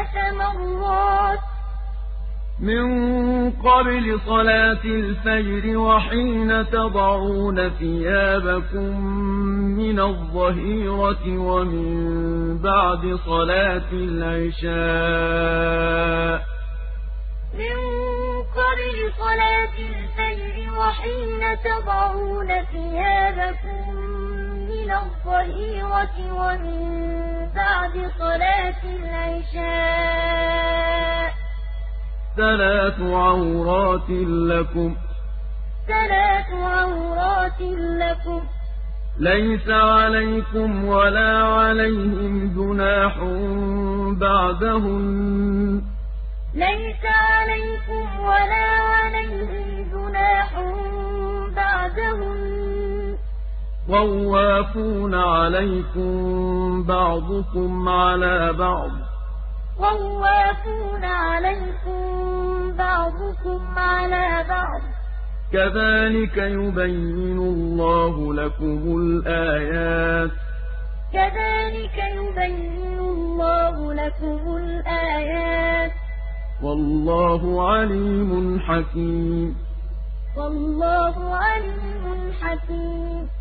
ثَلَاثَ مَرَّاتٍ. مِّن قَبْلِ صَلَاةِ الْفَجْرِ وَحِينَ تَضَعُونَ ثِيَابَكُم مِّنَ الظَّهِيرَةِ وَمِن بَعْدِ صَلَاةِ الْعِشَاءِ. قبل صلاة الفجر وحين تضعون ثيابكم من الظهيرة ومن بعد صلاة العشاء. ثلاث عورات لكم. ثلاث عورات لكم. ليس عليكم ولا عليهم جناح بعدهن. ليس عليكم ولا عليهم جناح بعدهم طوافون عليكم بعضكم على بعض. طوافون عليكم بعضكم على بعض. كذلك يبين الله لكم الآيات. كذلك يبين الله لكم الآيات. والله عليم حكيم. والله عليم حكيم.